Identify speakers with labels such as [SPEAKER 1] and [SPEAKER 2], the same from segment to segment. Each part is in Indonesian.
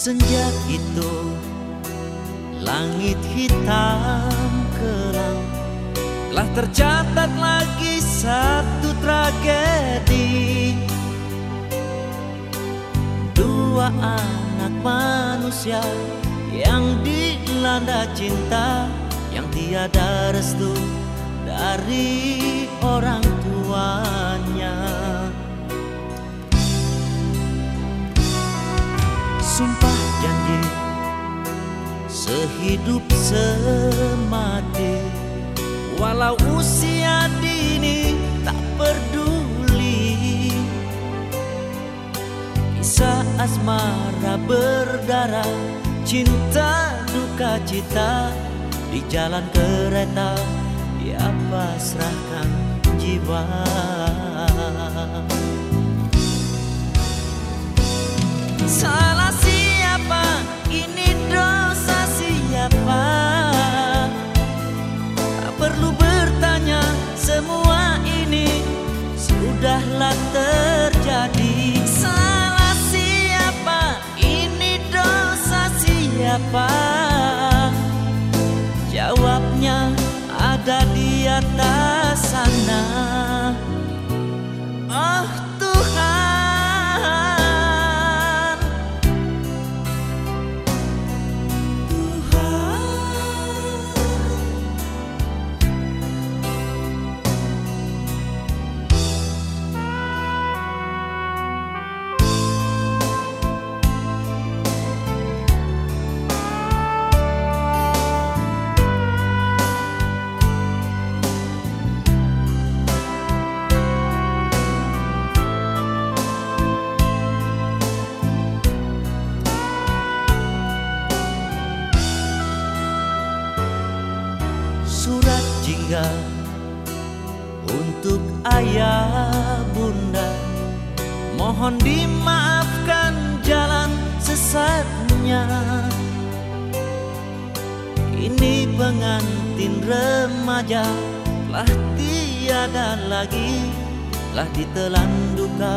[SPEAKER 1] Sejak itu. Langit hitam kelam Telah tercatat lagi satu tragedi. Dua anak manusia yang dilanda cinta Yang tiada restu dari orang tuanya. Sumpah sehidup semati. Walau usia dini tak peduli. Kisah asmara berdarah Cinta duka cita. Di jalan kereta Dia pasrahkan jiwa di atas sana. Oh jingga untuk ayah bunda. Mohon dimaafkan jalan sesatnya. Ini pengantin remaja telah tiada lagi telah ditelan duka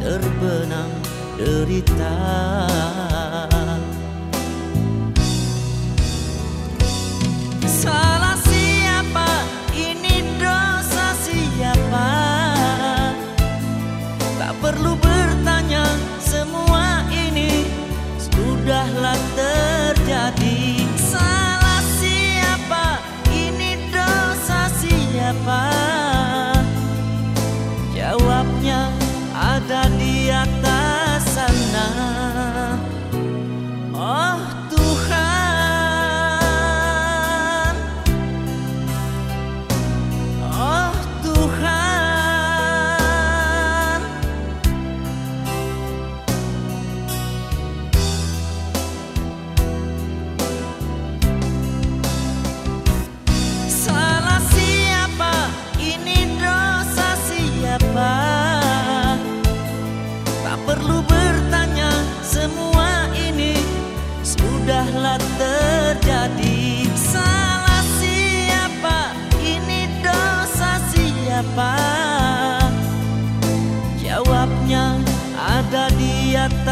[SPEAKER 1] terbenam derita datang